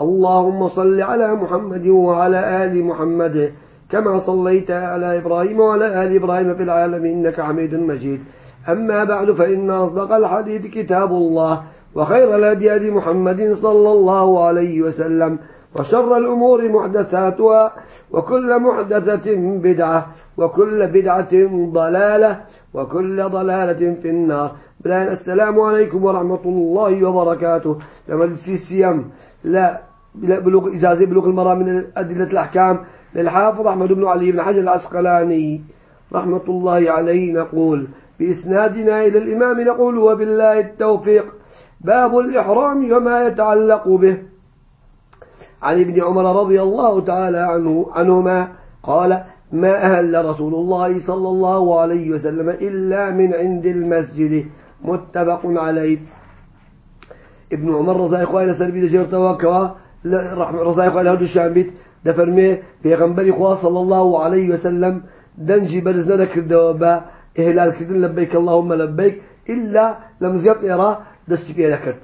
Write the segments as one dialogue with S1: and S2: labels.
S1: اللهم صل على محمد وعلى آل محمد كما صليت على إبراهيم وعلى آل إبراهيم في العالم إنك حميد مجيد. أما بعد فإن أصدق الحديث كتاب الله وخير الهدي هدي محمد صلى الله عليه وسلم وشر الأمور محدثاتها وكل محدثة بدعة وكل بدعة ضلالة وكل ضلالة في النار. بلان السلام عليكم ورحمة الله وبركاته. لما السيسيام لا بلوغ إجازة بلوغ المرام من أدلة الأحكام. للحافظ أحمد بن علي بن حجر العسقلاني رحمة الله عليه نقول بإسنادنا إلى الإمام نقول وبالله التوفيق. باب الإحرام وما يتعلق به. عن ابن عمر رضي الله تعالى عنه عنهما قال ما أهل رسول الله صلى الله عليه وسلم إلا من عند المسجد. متفق عليه. ابن عمر رضي الله عنه الله عنه الشام بيت دفرمي بيغنبري خواه صلى الله عليه وسلم. دنجي برزنا ذكر دوابا إهلال كردن لبيك اللهم لبيك. إلا لم زيط إراه دستي فيها ذكرت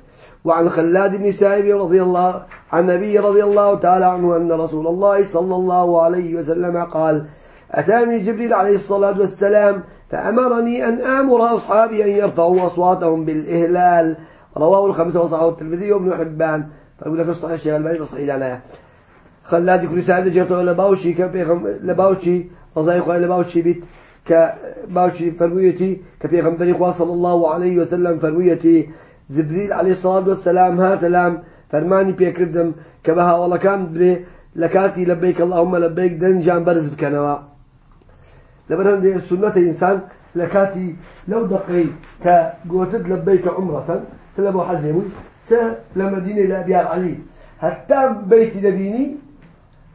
S1: وعن خلاد بن سائب رضي الله عن النبي رضي الله تعالى عنه أن رسول الله صلى الله عليه وسلم قال أتاني جبريل عليه الصلاة والسلام فأمرني أن آمر أصحابي أن يرفعوا أصواتهم بالإهلال. رواه الخمسة وصححه الترمذي وابن حبان. فأقول لك الصحيح الشيخ الباني بصحيح لنا خلاد كل ساعة جرته لباوشي كبيغم لباوشي وظائق لباوشي بيت كباوشي فرويتي كبيغمبري صلى الله عليه وسلم فرويتي. جبريل عليه الصلاة والسلام هات لام فرماني بيكردم كبها والله كان بري لكاتي لبيك اللهم لبيك دنجان برز بكنوا. لبنان دي سنة إنسان لكاتي لو دقي كقوتد لبيك عمرة تلبو حزيمي س لمدينة لأبيار علي. حتى بيتي دبيني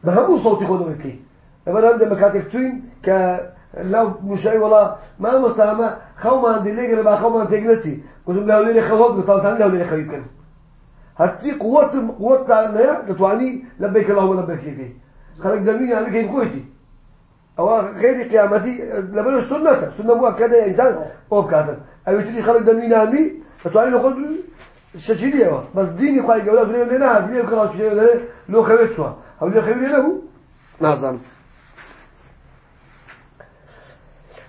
S1: بهمو صوتي خذوا بكي لبنان دي مكاتك توين ك لو مشاي والله ما مسلمة خو ما عندي ليه ما خو ما تجلسي قلت له ليه خوف قلت له ليه خوف كان هتي قوة قوة تاعنا تتواني لبيك اللهم لبيك فيه خلق دميني عليك كيف خوتي أو غير قيامتي لبنا السنة سنة مؤكدة إنسان أو كذا. أو تري خلق دميني علي فتواني لو الششيدية بس ديني قايل جولا بني لنا بني كلا شيء لو خويت شو أو لو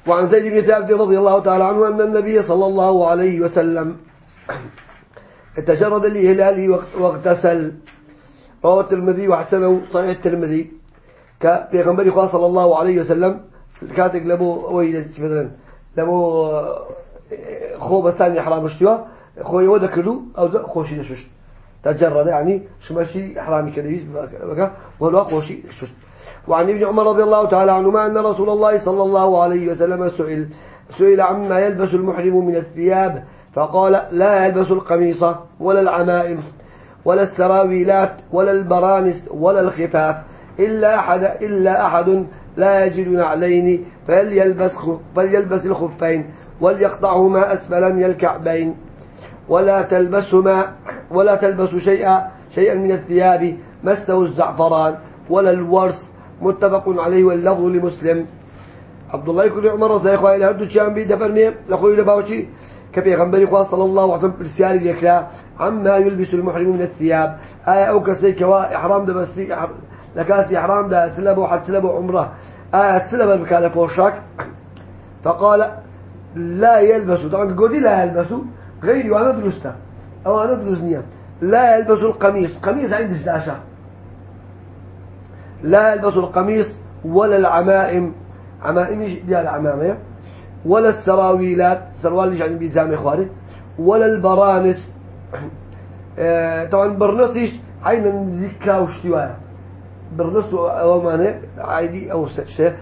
S1: وعن زيد بن ثابت رضي الله تعالى عنه أن النبي صلى الله عليه وسلم تجرد لهلاله واغتسل. رواه الترمذي وحسنه صحيح الترمذي. كبيغمبري خاص صلى الله عليه وسلم كاتك لبو ويد مثلا لبو خو بستاني حرام اشتوا خو يودا كلو أو خوشي نشوش. تجرد يعني شمشي حرامي كديس بكا وهو خوشي نشوش. وعن ابن عمر رضي الله تعالى عنهما أن رسول الله صلى الله عليه وسلم سئل سئل عما يلبس المحرم من الثياب. فقال لا يلبس القميص ولا العمائم ولا السراويلات ولا البرانس ولا الخفاف. إلا أحد إلا أحد لا يجد نعلين. فليلبس فليلبس الخفين. وليقطعهما أسفل من الكعبين. ولا تلبسهما ولا تلبس شيئا شيئا من الثياب مسه الزعفران ولا الورس متفق عليه واللفظ لمسلم. عبد الله يقول عمر رضي الله عنه هردو شام بي دفرمي لخوي لباوشي كفي غنبري خواه صلى الله عليه وسلم برسالي ليكلا عما يلبس المحرم من الثياب. آية أو كسي كوا إحرام ده بس لكانت إحرام ده سلبه حد سلبه عمره آية سلبه بكالة فوشاك فقال لا يلبسوا طبعا قولي لا يلبسوا غيري وأنا درسته أو أنا درسني لا يلبسوا القميص. قميص عند الداشة لا يلبس القميص ولا العمائم. عمائم دي العمامة. ولا السراويلات. سروال يعني بيزام إخواني. ولا البرانس. آه طبعا برنسيش عين ذكا وشتوايا برنس أو مانع عادي أو شيء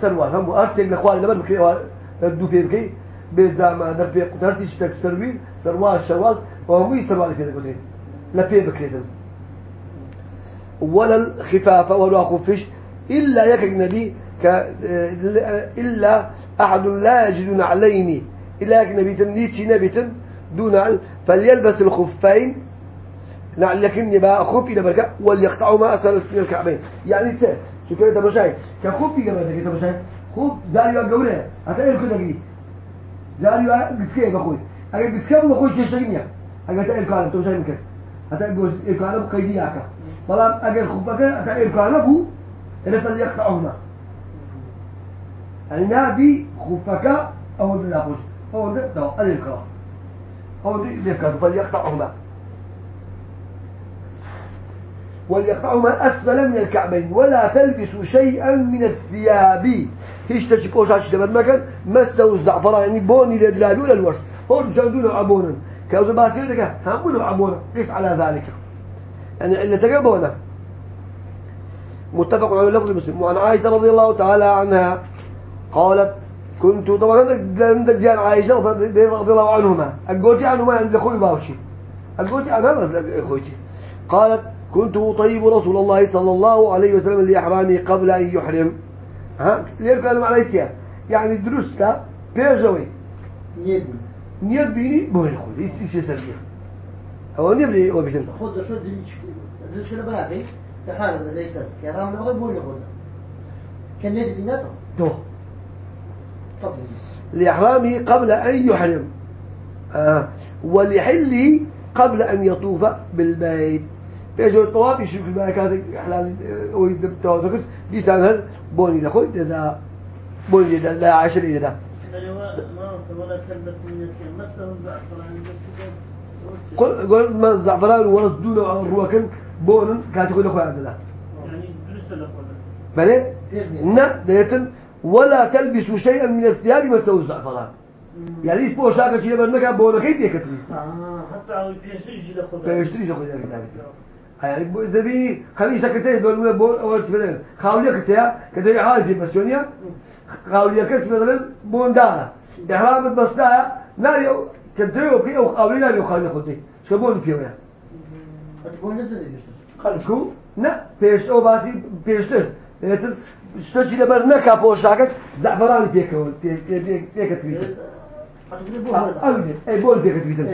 S1: سروال هم أرتق لإخواني لما بكي بدو بكي در في قدرتي شتك سرويل سروال شوال وهمي سروال كده قلت لا في بكي ولا الخفاف ولا خفش إلا يك النبي ك إلا أحد لا يجد نعلين إلا يك نبي تنيتي نبي دون فليلبس الخفين لكن يبقى خف إلى بركة وليقطعوا ما أسفل من الكعبين. يعني ت شو كده تبشاي؟ كخف إلى بركة تبشاي؟ خف زاريو جورة هتلاقي كده جديد زاريو قسكي بخوي أجا قسكي بخوي شيء شيء أجا تلاقي الكلام تبشاي مكان هتلاقي جوز الكلام قيدي أكا بلام أجا خفك هتلاقي الكلام هو إذا فليقطعهما يعني نبي خفك أو لا خوش أو ده ده الكلام أو ده ذكر فليقطعهما وليقطعهما أسفل من الكعبين ولا تلبسوا شيئا من الثياب هيش تشبوش عشي دبن مكان مسوا الزعفران يعني بوني لدلالو للورس هم جندون عبونا كأوزو باسير لك همون عبونا قيس على ذلك يعني إلا تقبونا متفق على لفظ المسلم وعن عائشة رضي الله تعالى عنها قالت كنت طبعا عندك زيان عائشة رضي الله عنهما. أقولتي عنهما عند أخوي باوشي. أقولتي عنها أخوتي. قالت كنت أطيب رسول الله صلى الله عليه وسلم لإحرامي قبل أن يحرم. ها؟ ليه قالوا على يعني درستا بيجوي.
S2: نيد.
S1: نيد بيني بوين خذ إيش إيش سريه هو نبلي هو بيجن.
S2: خذ شو دي زين شو بلاقي تحارب ليس كرام لغه بوين خذ كان نيد ديناته
S1: تو
S2: طب.
S1: لإحرامي قبل أن يحرم. آه. ولحلي قبل أن يطوف بالبيت. بيجو الطواف يشوف الملكات حلال ويدب توافق. لسان هل بوني لخوي ده بوني ده لا عشر إذا ده قل ما الزعفران ورس دون الرواكن بون كانت تقول لخوي الله.
S3: يعني درست لخوي
S1: بلى؟ نا ديتن ولا تلبسوا شيئا من الثياب مسوا الزعفران. يعني إيش بو شاكا شيء بنك بونا كيف يكتري
S3: آه حتى عاوز يشتري لخوي
S1: فيشتري لخوي يعني زبي خميسة كتير دول من بو أول تفضل خاولية كتير كتير حال في بسيونيا خاولية كتير مثلا بوندانا إحرام بسنا ناري كتير وكي أو خاولية ناري خاولية خدي شو بون فيها
S2: تكون نزل
S1: خلكو نا بيش أو باسي بيشتر لكن شتشي لبر نكا بوشاكت زعفران بيكون بيك بيك بيك تريد أبدا أي بول بيك تريد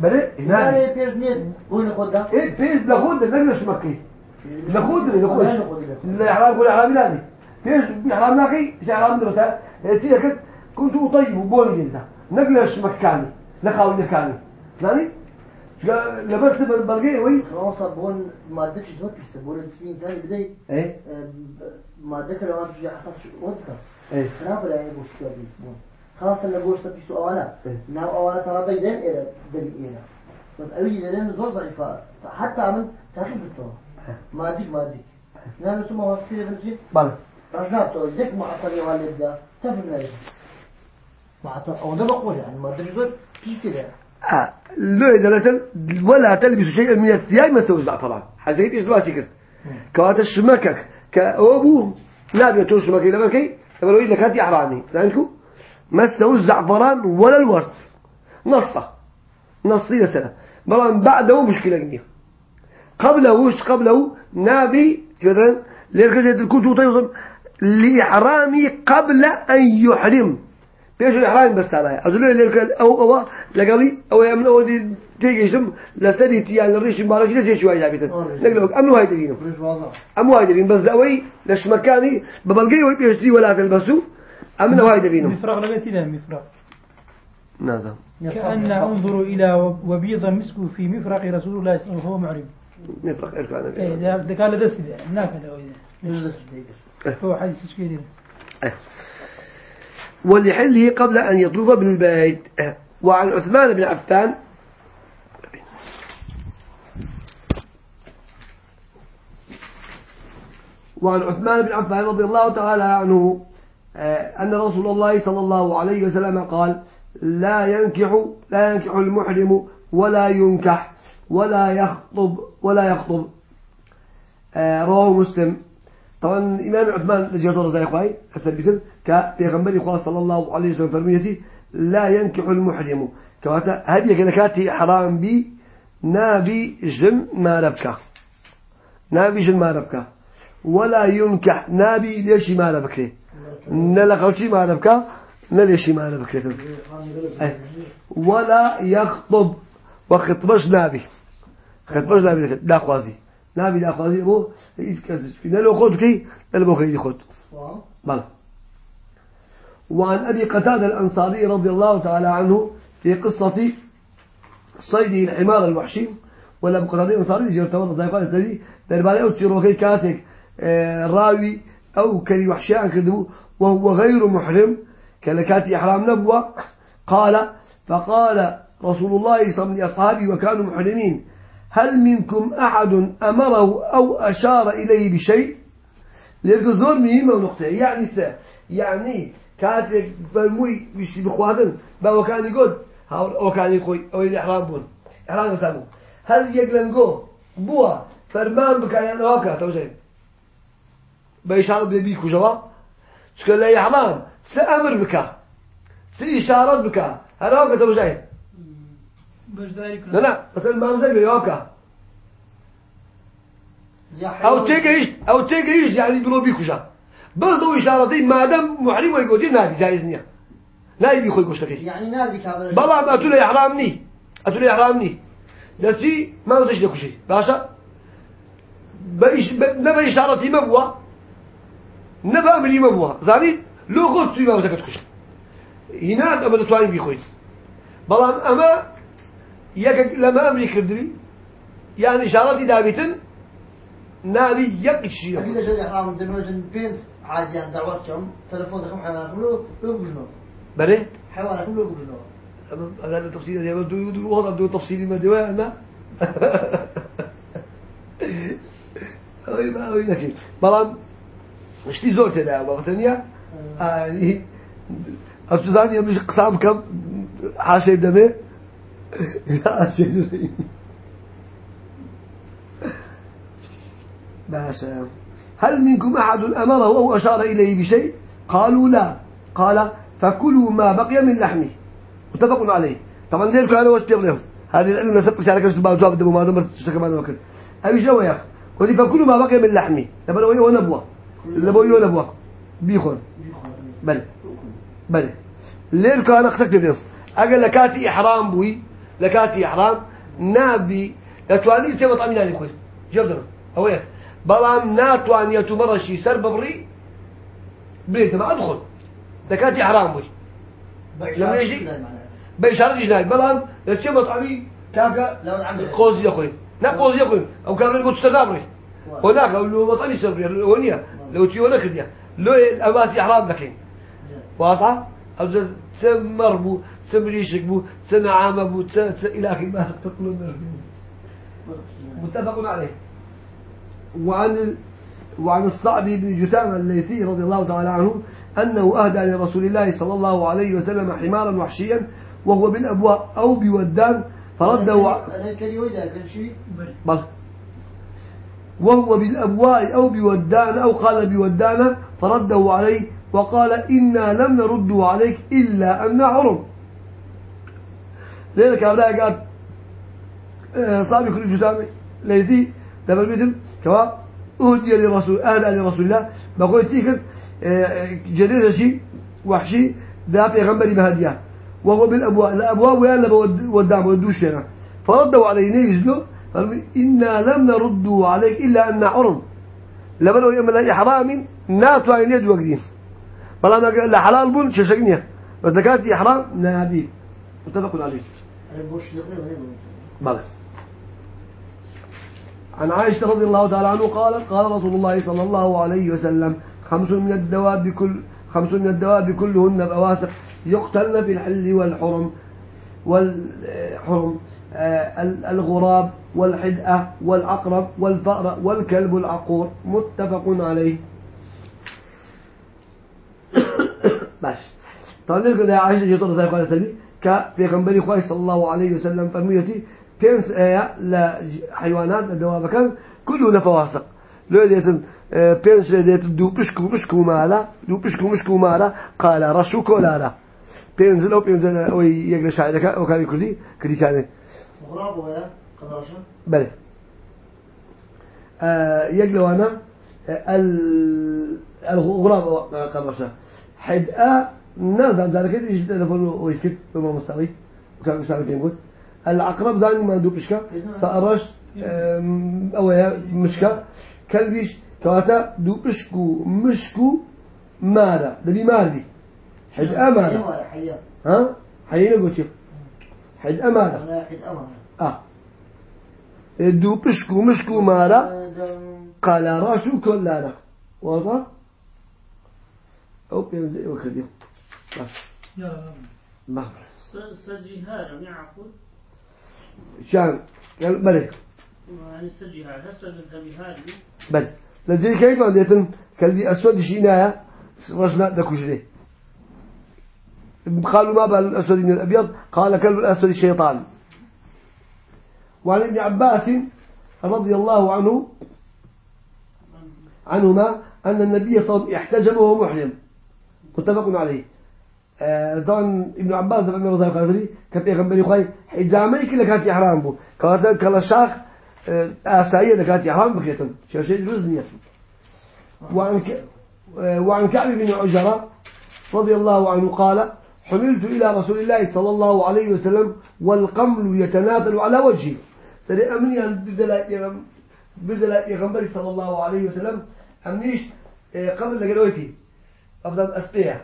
S1: بله هنا.
S2: يعني
S1: إيه فيش بلخود نقلش مكي بلخود نخش الإحرام كل إحرام نادي فيش إحرام ناقي. إيش إحرام درسة سيدا كنت كنت أطيب وبول جلسة نقلش مكاني نخاول مكاني يعني لبست بالبلقي وي.
S2: خلاص بون مادة شو توكس بون السمين ثاني بدي
S1: إيه؟
S2: مادة لو أنا شو حصل شو وقتها
S1: إيه؟
S2: خلاص لا بوش كذي بون بوش تبي سؤالا
S1: إيه.
S2: ناو أولا ترى ضيدين إيه دم إيه بس أوي دلين زور ضعيفة. حتى عمل تاخذ بالطوع ما ديك ما ديك نعم ثم هو كثير بنجي
S1: بله
S2: رجعت ذيك معطل والد ده. تفهم معطل أو ده بقول يعني ما أدري زور. كيف كده.
S1: آه. لو إذا ولا تلبس شيئا من الثياب ما سوى الزعفران حسيت إيش دواسي كده كوات الشمكك. كأبو لا بيتوش شمكي لما كي لما لو إذا كانت إحرامي. فهمتكم؟ ما سوى الزعفران ولا الورث نصه. نصية سنة. بلان بعده مشكلة كبيرة. قبله وش قبله؟ نابي مثلا ليركز كنت طيب لإحرامي قبل أن يحرم. بيش الإحرام بس تابعي أزول ليركز أو أو لقالي أو يمن أو دي تيجي اسم لسدي تيان الريش مبارك ليش شو هاي جابتن نقول أمنو هاي
S2: واضح
S1: أمو هاي تبين بس دعوي لش مكاني؟ ببلغي وي بيشتري ولا تلبسوا أمنو هاي تبينه
S4: مفرغ له مفرغ.
S1: نعم.
S4: كأن أنظر إلى وبيض مسك في مفرق رسول الله صلى الله عليه وسلم وهو معرب.
S1: نفرق إركان
S4: إيه ده ده قال ده. سيده هناك ده
S2: دقيقة
S4: هو حديث كده
S1: ولحله قبل أن يطوف بالبيت وعن عثمان بن عفان. وعن عثمان بن عفان رضي الله تعالى عنه. أن رسول الله صلى الله عليه وسلم قال لا ينكح لا ينكح المحرم ولا ينكح ولا يخطب ولا يخطب. آه، رواه مسلم. طبعا الإمام عثمان لجيت الله زي أخوي أثبت كبيغمبري خاص صلى الله عليه وسلم فرميتي لا ينكح المحرم. كواتا هذه كلكاتي حرام بي نابي جم ما ربكا نابي جن ما ربك. ولا ينكح نابي ليش ما ربك؟ نلا خوشي ما ربك نليش ما ربك ولا يخطب وخطبش نابي. خطبش نابي لا خوازي نابي لا خوازي يتكزج نلو خود كي نلو خيدي خود. بلى وعن أبي قتادة الأنصاري رضي الله تعالى عنه في قصة صيده الحمار الوحشي. ولا أبو قتادة الأنصاري يرتبط زي قال الذي دربالي أو تيروخي كاتك آه، راوي أو كري وحشي عن كذبه وهو غير محرم. كلكات إحرام نبوة. قال فقال رسول الله صلى الله عليه وسلم لأصحابه وكانوا محرمين. هل منكم أحد أمره أو أشار إليه بشيء؟ لذلك زور مهمة ونقطة يعني سا يعني كاتك فرموي بشي بخواتن با وكان يقول أو كان يخوي أو الإحرام بون. إحرام سامو هل يقلن جو بوا فرمان بك يعني هكا توجه. بإشارة بيبي كجوا شكل لا إحرام سأمر بك. سإشارة بك. هل هكا توجه لا. لا مثلا ما مزاج هكا أو تيجيش أو تيجيش يعني بلو بيكوجا بس دو إشارتي ما دام محرم ويقولي نادي جائز نيا. لا يبي خوي كوشتكي
S2: يعني نادي كابر.
S1: بلا ما أتولي إحرامني أتولي إحرامني دسي ما مزاج لك شيء. باشا؟ بإش ب... نبى إشارتي نبى أمري ما بوا زاني؟ لو قلت ما مزاج كوش هناك أما تتواني بيخوي بلا أما يك لما أمري كردري يعني إشارتي دابتن نابي يقشي
S2: أكيد جد إحرام دموجن بينس عاديان دعوتكم تلفونكم حيوانكم لو لو بجنو
S1: بلي
S2: حيوانكم لو بجنو
S1: هذا التفصيل يا بدو دو وضع دو تفصيل ما دواء ما أوي ما أوي لكن بلام زور تدا وقتنيا يعني أستاذان يمش قسام كم؟ حاشي دمه حاشي دمه باشا هل منكم أحد أمره أو أشار إليه بشيء؟ قالوا لا. قال فكلوا ما بقي من لحمه. متفق عليه. طبعا زي الكلام وش لهم هذه العلم نسبق على كشف بعض جواب دمو ما دمر تشتكى ما وكل أبي جوا يا أخي فكلوا ما بقي من لحمه. لما لو يو لما يو نبوة بيخون. بل بل ليه كان أختك لهم أقل لكاتي إحرام بوي. لكاتي إحرام. نابي. لتواني طعمي لاني خوي. جبدنا أويه بلام ناتوانية مرشي سر ببري. بريت ما أدخل. دكاتي حرام بوي. لما يجي بإشارة جناي. بلام لتشي مطعمي كاكا قوز يخوي نا قوز يخوي أو كان يقول تستغابري هناك لو مطعمي سربري هونيا لو تيونا كديا لو الأماسي حرام لكن واضحة؟ أو سم مربو سم ريشك بو سم عامة بو سم إلى آخر ما تقولون متفق عليه. وعن وعن الصعب بن جتامة الليثي رضي الله تعالى عنه أنه أهدى لرسول الله صلى الله عليه وسلم حمارا وحشيا وهو بالأبواء أو بودان فرده بل وهو بالأبواء أو بودان أو قال بودان فرده عليه وقال إنا لم نرده عليك إلا أن حرم ذلك أبلاء قال آه، صعب كل جتامة ليثي دبل مثل كوا أهدي لرسول أهدى لرسول الله. بقول تيكر آه، جرير شيء وحشي ذا بيغمبري بهدية. وهو بالأبواب الأبواب ويانا ودام ودوش هنا. فردوا عليه نيجلوا قالوا إنا لم نردوا عليك إلا أن حرم لبنوا يوم لا إحرام ناتوا عين يد وقدين بلا ما قال حلال بون ششقنيا وزكاة إحرام نابي متفق عليه. بلى. عن عائشة رضي الله تعالى عنه قالت قال رسول الله صلى الله عليه وسلم خمس من الدواب كل خمس من الدواب كلهن بواسق يقتلن في الحل والحرم والحرم آه، الغراب والحدأة والعقرب والفأر والكلب العقور متفق عليه. باش. طبعا نقول يا عائشة جيتور زي قال سلمي كبيغمبري خوي صلى الله عليه وسلم فرميتي بينس آية لحيوانات الدواب كان كله فواسق لو ديتن بينس ديت دو بشكو بشكو مالا دو بشكو بشكو مالا قال رشو كولالا. بينزل أو بينزل أو يقل شاعرك أو كان كردي كان
S2: غراب
S1: بله آه يقلو أنا آه، ال- الغراب قمشة حد آ نازل ذلك يجي تلفون ويكتب بما مستوي. وكان يساعد يقول. العقرب ذاني ما ندوب إشكا فأرش أو هي مشكا. كلبيش كواتا دوب إشكو مشكو مارا. دبي ماري حد
S2: حيوان
S1: ها؟ حيينا قلت حد
S2: ولا حد أمر
S1: آه دوب إشكو مشكو مارا قال راشو كلانا واضح أو بينزل وكذي
S4: يلا
S1: ما
S3: س- سجهار يعقد
S1: شان
S3: يعني قلت بهذه
S1: بلى لدي كيف عندتن كلبي أسود شينايا رجنا دكوجري قالوا ما بال الأسود من الأبيض قال كلب الأسود الشيطان وعن ابن عباس رضي الله عنه عنهما أن النبي صلى الله عليه وسلم احتجم وهو محرم. متفق عليه. آه، طبعا ابن عباس رضي الله عنه قال كان بيغنبري خوي حجامي كله كانت إحرام بو. كانت كلا شاخ آه، آسائية اللي كانت إحرام بكيتن شيء رزنية وعن ك... آه، وعن كعب بن عجرة رضي الله عنه قال حملت إلى رسول الله صلى الله عليه وسلم والقمل يتناثل على وجهي. ترى أمني أن بدل بدل يغنبري صلى الله عليه وسلم. أمنيش آه، قبل لقلويتي أفضل أسبيع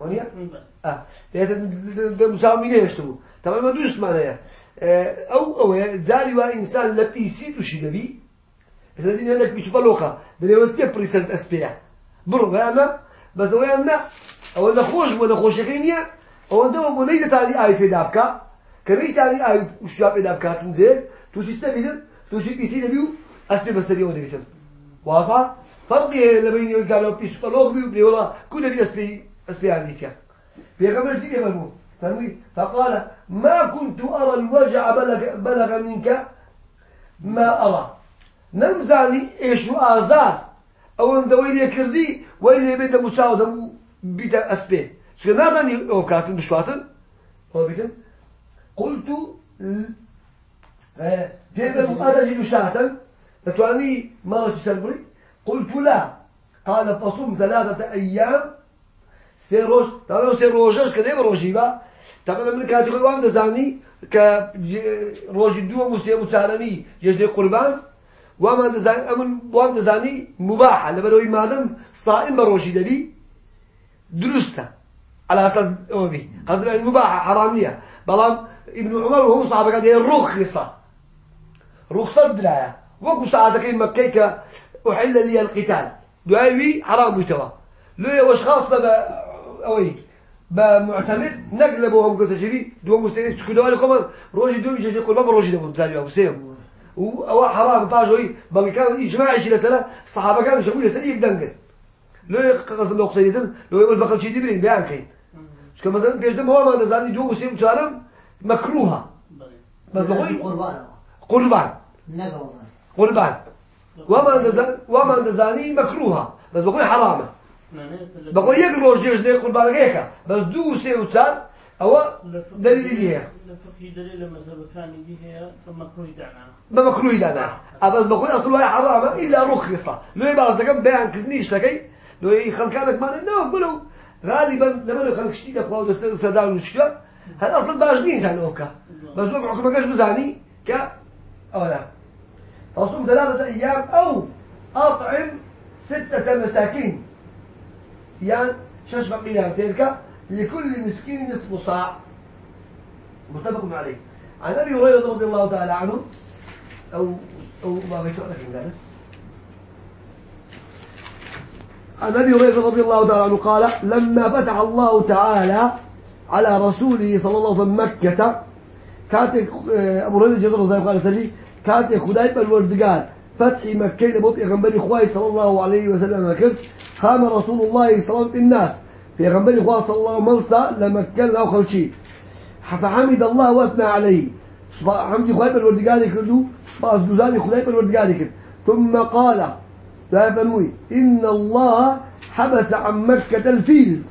S1: ونيا آه. ده مساومين يشتغل. طبعا ما دوش معناها آه، أو أو زاري وإنسان لبيسي هناك بيشوف لوقا ده يوستي بريسنت أسبيع برو أنا بس هو أنا أو نخوش خوش خينيا أو ده هو نيجي تاني آي في دابكا. كمية تاني آي وش جاب دابكا تنزل توش بيسي دبيو أسبيع بس تبيو ده بيشن واضح فرق لبين يقول قالوا بيشوف لوقا بيو بيو والله كل بي أسبيع أسبيع عليك في قبل شيء يفهمون فهمي فقال ما كنت أرى الوجع بلغ, بلغ منك؟ ما أرى. نمزاني إيش آزار أو أن دويلي كردي وإلي بيت مساوده بيت أسبي شكنارني أو كاتن بشواتن أو بيتن قلت جيب أرجل شاتا فتواني ما تسلبري قلت لا. قال فصم ثلاثة أيام. سه روز طبعا سه روزش کدی روزی با. طبعا من خود وام دزانی که روزی دو موسیقی مسالمی جشن قربان. وام دزانی أمن وام دزانی مباح. لما لو مادم صائم بروزی دبی درسته. على أساس أوبي قصد يعني مباح حرامية بلام ابن عمر صحابة قال هي رخصة رخصة دراية وكو ساعة كي مكيك أحل لي القتال. دعاوي حرام يتوا لو وش خاصة أوي بمعتمد نقلبوا قصة شبي دو مستند سكدوا لكم روجي دو يقول بابا روجي دو تزالي أبو سيم أو حرام طاجوي بقى كان إجماع شيء لسنة الصحابة كانوا يشوفوا لسنة يقدنقل لو قصد لو قصيدة لو يقول بقى شيء دبرين بيان كين شو مثلا بيجدم هو ما نزاني دو مسلم شارم مكروهة بس
S2: قربان
S1: قربان. قربان. وما نزاني وما نزاني مكروهة بس بقول حرامة. بقول يك روج جيش ده قربان هيك بس دو سي وصار أو دليل ليه
S3: لفقه دليل مذهب كان به فمكروه دعنا.
S1: ما مكروه لنا بس بقول أصلا حرامة. إلا رخصة لو يبقى تكم بيان كنيش لكي لو يخل كانك ما نو قولوا غالبا لما لو دفعوا دست سدان وشكا هذا أصلا باجنين كان أوكا؟ بس وقع حكم كاش بزاني ك أولا فصوم ثلاثة أيام أو أطعم ستة مساكين. يعني شش بقية تلك لكل مسكين نصف صاع. متفق عليه. عن أبي هريرة رضي الله تعالى عنه أو أو ما بيتوقع لك من عن أبي هريرة رضي الله تعالى عنه قال لما فتح الله تعالى على رسوله صلى الله عليه وسلم مكة كانت أبو هريرة جد الله قال سلي كانت خداي بالوردقان فتح مكة لبطء غنبري خواي صلى الله عليه وسلم كيف قام رسول الله صلى الله الناس. في غنبري خواي صلى الله وسلم لمكة له خلشي فحمد الله واثنى عليه حمد خواي بالوردقان كله باز دوزاني خداي بالوردقان كله ثم قال لا فنوي إن الله حبس عن مكة الفيل.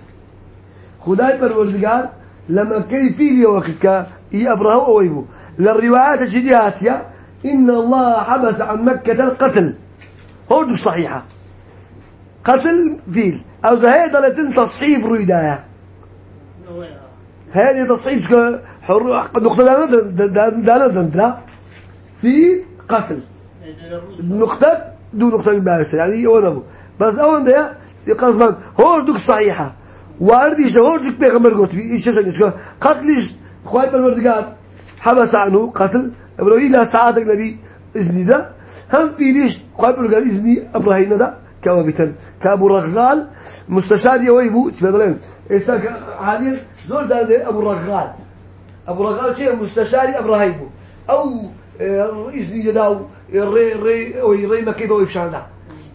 S1: خداي بالوردقان لما كي فيل يوكك يأبره أو يبو للروايات يا إن الله حبس عن مكة القتل. هو صحيحة. قتل فيل. أو زهاي دلتن تصحيف رويدايا. هذه تصحيف حر نقطة دانا دانا دانا في قتل. نقطة دو نقطة بارسة يعني أولا بس أولا ده قصدا هو دوك صحيحة. واردي هو دوك بيغمر قلت بي. إيش قتلش خواهي بالمردقات حبس عنه قتل أبرو إلى ساعتك نبي إذني ده هم في ليش خواهي بالمردقات إذني أبراهيم ده كوابتا كابو رغال مستشار يويبو تفضلين إستاك حاليا زول ده أبو رغال أبو رغال شيء مستشاري أبراهيم أو رئيس يداو ري ري أو ري مكيبة ويفشان ده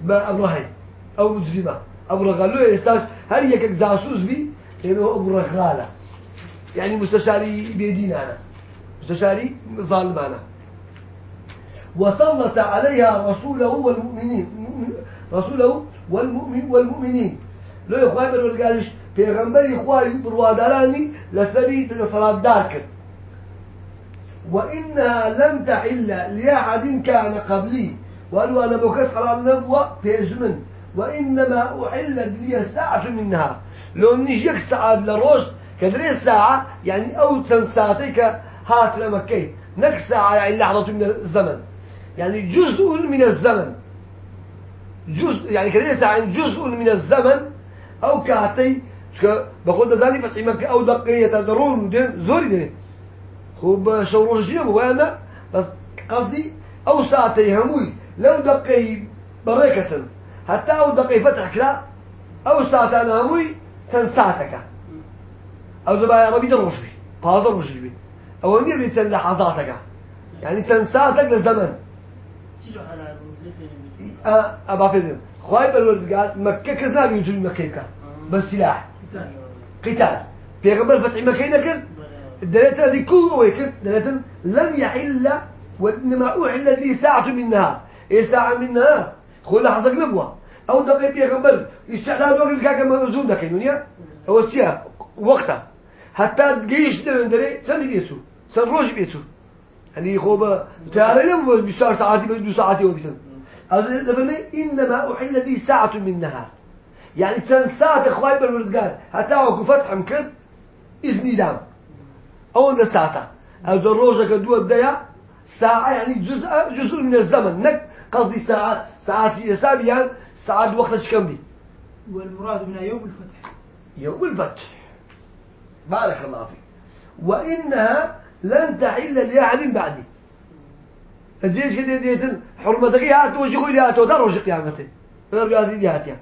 S1: بأبراهيم أو مجرمة. أبو رغال له إستاك هل يكك جاسوس بي لأنه أبو رغالة يعني مستشاري بيدين أنا. مستشاري ظالم أنا وسلط عليها رسوله والمؤمنين. رسوله والمؤمن والمؤمنين. لو يخوي بر قالش پیغمبر يخوي برواداراني لسري لصلاة دارك وإنها لم تحل لأحد كان قبلي. وقالوا أنا بكس على النبوة بيجمن. وإنما أحلت لي ساعة منها لو نجيك ساعة لروش كدري ساعة يعني أو تنساتك هات لمكي نك ساعة يعني لحظة من الزمن. يعني جزء من الزمن. جزء يعني كده ساعة جزء من الزمن. أو كاتي بقول ذلك فتح مكة أو دقيقة تدرون ودين زوري دين خوب شوروش جيم وأنا بس قصدي أو ساعتي هموي. لو دقي بريكة. حتى أو دقي فتح كلا أو ساعتان هموي سن ساعتك. أو زبايا ربي دروش بي هذا روش بي أو أمير بيتن لحظاتك يعني سن ساعتك للزمن أبا فيلم خواهي بالورد قال مكة كذا بيجوا مكة بالسلاح قتال. قبل فتح مكة نكر الدلالة هذه كل ويكر دلالة لم يحل وإنما أحل لي ساعة منها إيه ساعة منها خل حصل نبوة أو دقيقة قبل استعداد وقت كاكا مأزوم ده كينونيا أو استيا وقتها حتى جيش ده دري سن بيتو سن روج بيتو. يعني خوبة تعالى لهم بساعة ساعاتي بساعاتي وبيتن إنما أحل لي ساعة من النهار يعني سن ساعة إخوائي بالرزقان حتى وكو فتح مكر إذني دام. أو أن ساعة. أو الروجة كدوة الديا ساعة يعني جزء جزء من الزمن. نك قصدي ساعة ساعات يسابيان يعني ساعات وقت كم دي؟
S4: والمراد من يوم الفتح.
S1: يوم الفتح. بارك الله فيك. وإنها لن تحل لأحد بعدي. الزيج كده ديتن حرمتك يا تو وجهه يا تو دار وجه قيامته غير قاعد ياتيا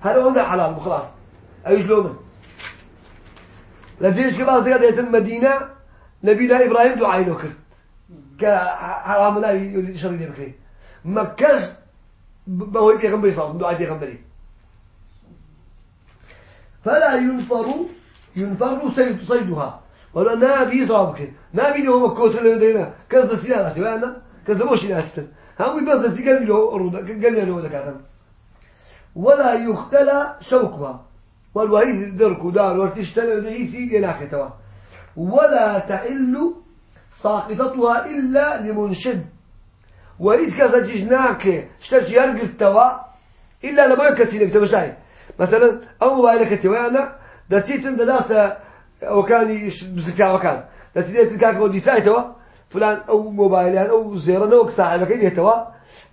S1: هذا هو حلال وخلاص إيش لومن لزيج كده بعد ديتن مدينة نبينا إبراهيم دعاء له كرت. كحرام لا لي بكري. مكة بهو بيغمبري صار دعاء بيغمبري فلا ينفر ينفر صيدها ولا نابي صابك نابي هو مكوت اللي عندنا كذا سيارة وأنا كذا مش ياسن هم بس دي قال له رودا قال له هذا ولا يختلى شوكها. والوهيز درك دار ورتشتل رئيسي جناحتها ولا تعل ساقطتها إلا لمنشد. وإذ كذا جناك اشتج يرقف توا. إلا لما يكسي لك تمشاي مثلا أو موبايلك توانا وكان بزكاة وكان دستيتن كاك ودي سايتوا فلان أو موبايلان أو زيران أو ساعة مكان يتوا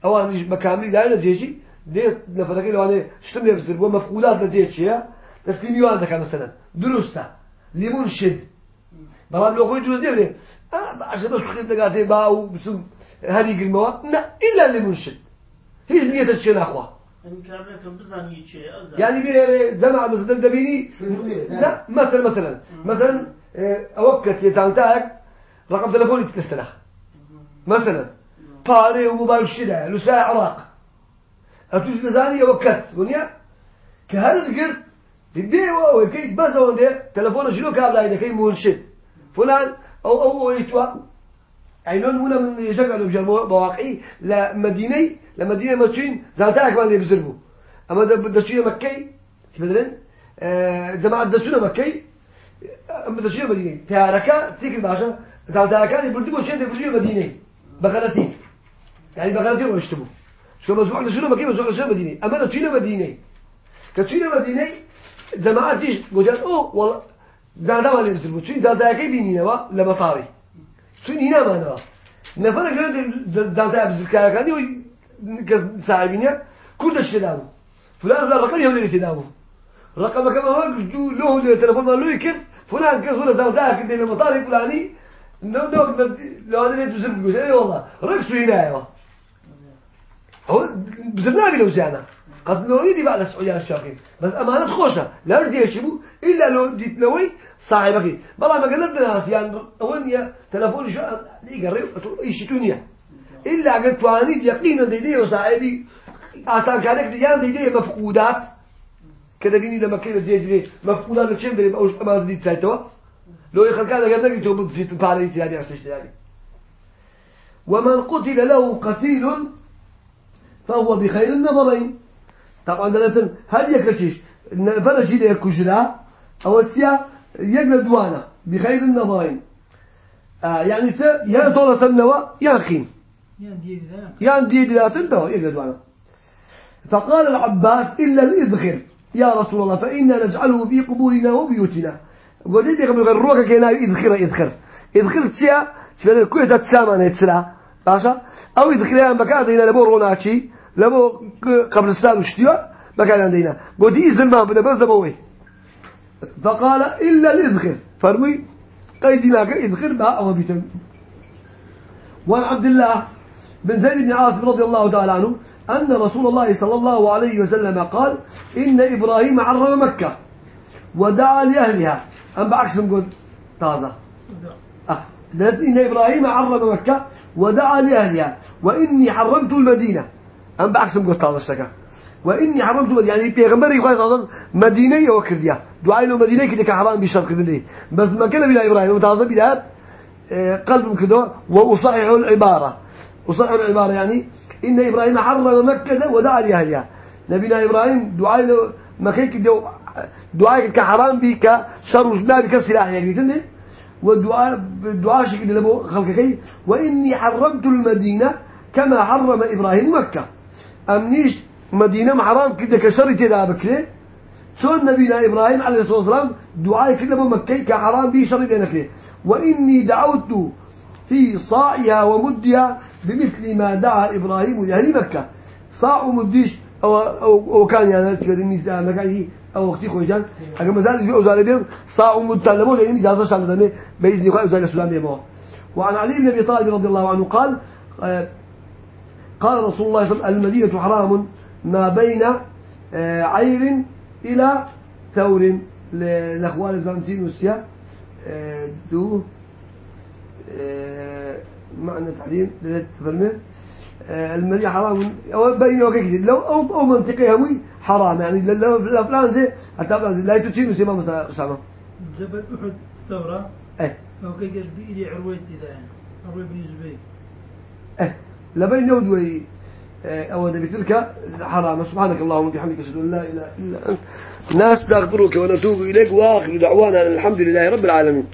S1: أو أنا مكامل لا نزيجي ديت نفرق لو أنا شتم يبصر ومفقودات لديت شيء تسليم يوان ذكر مثلا. درسته لمنشد بابا لو خوي جوز ديبلي آه عشان بس خدمة قاعدين باو بسم هذه الموا لا إلا لمنشد هي نية الشيء أخوة يعني بيه جمع مثلا دبيني لا مثلا مثلا مثلا أوقت يتعنتك رقم تلفوني تتسلخ مثلا باري وموبايل الشدة لساء عراق أتوش نزاني أوقت ونيا كهذا ذكر بيبيه هو كي بس هو ده تلفونه شنو كابل هيدا كي منشد فلان أو أو أو يتوا عينون هنا من يشغلوا بجال مواقعي لمدينة لمدينة متشين زانتاك ما يبزربوا أما دشينا مكي آه جماعة دشينا مكي أما دشينا مدينة. تاركا تيجي باشا زانتاك اللي بردوا شيء ده بردوا مدينة. بغلتي يعني بغلتي ويشتبوا شو مزبوع لشنو مكي مزبوع لشنو مدينة. أما لتوينا مدينة كتوينا مدينة جماعتيش قلت أوه والله دادا ما لبس البوت شو دادا كي بيني نوا لما طاري شو نينا ما نوا نفر قال دادا بزكايا كان يو كصاحبينيا كل الشدامو فلان لا رقم يهودي الشدامو رقم كما هو له له تلفون ما له يكر فلان كسر دادا كده لما طاري فلاني نو نو لو أنا تزرق قلت أي والله ركسوا هنا يا هو بزرناه لو زانا قد لو يدي بعد السعودية الشاقين. بس أمانة خوشة لا يرضي يشبو إلا لو ديت لوي صاحبك. بلا ما قلت الناس يعني أولنيا تلفون شو لي قريب إيش تونيا إلا قلت وانيد يقينا ديدي وصاحبي أصلا كانك ديان ديدي مفقودات. كذا بيني لما كنا ديدي مفقودات لكشين دري أوش أمانة ديت سايتوا لو يخل كذا قلت لك تو بتصير باريس يعني عشان يعني. ومن قتل له قتيل فهو بخير النظرين. طبعا دلتن هل يكتش فرشي لي كجرا أو تيا يقل دوانا بخير النظرين آه يعني س يا طول سنوا يا خين يا دي لا تنتهى يقل دوانا فقال العباس إلا الإذخر يا رسول الله فإنا نجعله في قبورنا وبيوتنا قلت لي قبل غروك كنا إذخر إذخر إذخر تيا شفنا كل ذات سامان يتسرع باشا أو إذخر مكان دينا لبور روناتشي لبو قبل السلام وشتيوا مكان عندنا قلت إذن ما بدنا بس دبوي فقال إلا الإذخر. فرمي قيدنا كإذخر بها أو بيتم وعن عبد الله بن زيد بن عاصم رضي الله تعالى عنه أن رسول الله صلى الله عليه وسلم قال إن إبراهيم عرم مكة ودعا لأهلها. أم بعكس نقول تازة. أه. إن إبراهيم عرم مكة ودعا لأهلها. وإني حرمت المدينة. أم بعكس نقول تازة اشتكى وإني حرمت يعني بيغمبري يقول تازة مدينة وكردية دعاء له مدينة كده حرام بشرط كده بس ما كان بلا إبراهيم وتازة بلا قلب كده وأصحح العبارة. أصحح العبارة يعني إن إبراهيم حرم مكة ودعا لأهلها نبينا إبراهيم دعاء له مكة كده دعاء كحرام بك شر وجناب كسلاح يعني تنه ودعاء دعاء شكل لبو خلقك وإني حرمت المدينة كما حرم إبراهيم مكة أمنيش مدينة حرام كده كشر كده بكرة. شون نبينا إبراهيم عليه الصلاة والسلام دعاء كده مكة كحرام بي شر كده وإني دعوت في صاعها ومدها بمثل ما دعا إبراهيم لأهل مكة. صاع ومديش أو, أو, أو كان يعني في النساء مكانه أو وقتي خويجان. أجا مازال في أوزار بهم صاع ومتلمون يعني إجازة شان ذني بإذن الله أوزار السلام يبغى وعن علي بن أبي طالب رضي الله عنه قال قال رسول الله صلى الله عليه وسلم المدينة حرام ما بين عير إلى ثور. لأخوان الزمتين والسيا دو معنى تعليم تفهمه المدينة حرام أو بين وكيك لو أو أو منطقة همي حرام يعني لو الأفلام زي حتى لا يتوتين وسيما مسامة
S4: جبل أحد ثورة؟
S1: إيه.
S4: أو كي قال بإلي عرويت إذا يعني؟ عروي بن زبير.
S1: إيه. لبين يودوي أو بتلك حرام. سبحانك اللهم وبحمدك أشهد أن لا إله إلا أنت. ناس نستغفرك ونتوب إليك وآخر دعوانا الحمد لله رب العالمين.